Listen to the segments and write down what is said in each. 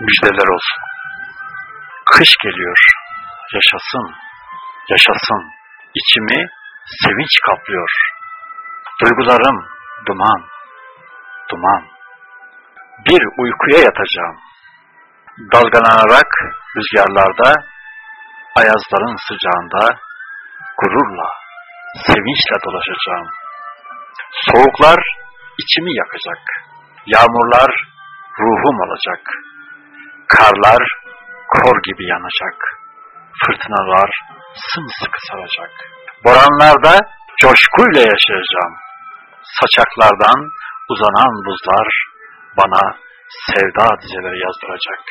Müjdeler olsun. Kış geliyor. Yaşasın, yaşasın. İçimi sevinç kaplıyor. Duygularım duman, duman. Bir uykuya yatacağım. Dalgalanarak rüzgarlarda, ayazların sıcağında gururla, sevinçle dolaşacağım. Soğuklar içimi yakacak. Yağmurlar ruhum olacak. Karlar kor gibi yanacak. Fırtınalar sımsıkı saracak. Boranlarda coşkuyla yaşayacağım. Saçaklardan uzanan buzlar bana sevda dizeleri yazdıracak.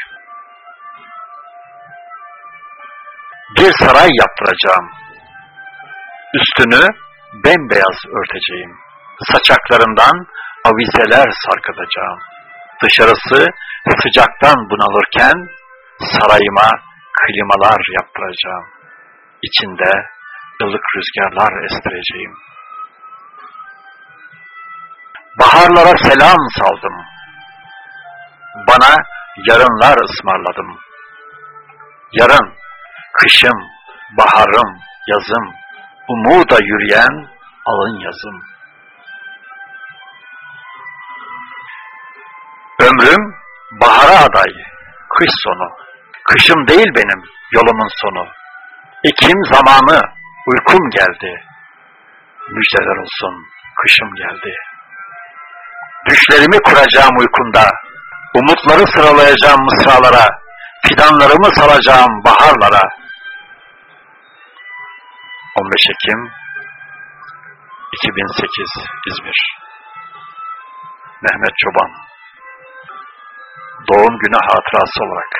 Bir saray yaptıracağım. Üstünü bembeyaz örteceğim. Saçaklarından avizeler sarkıtacağım. Dışarısı sıcaktan bunalırken sarayıma klimalar yaptıracağım. İçinde ılık rüzgarlar estireceğim. Baharlara selam saldım. Bana yarınlar ısmarladım. Yarın, kışım, baharım, yazım, umuda yürüyen alın yazım. Ömrüm bahara aday, kış sonu. Kışım değil benim yolumun sonu. Ekim zamanı, uykum geldi. Müjdeler olsun, kışım geldi. Düşlerimi kuracağım uykumda. Umutları sıralayacağım mısralara. Fidanlarımı salacağım baharlara. 15 Ekim 2008 İzmir Mehmet Çoban Doğum günü hatırası olarak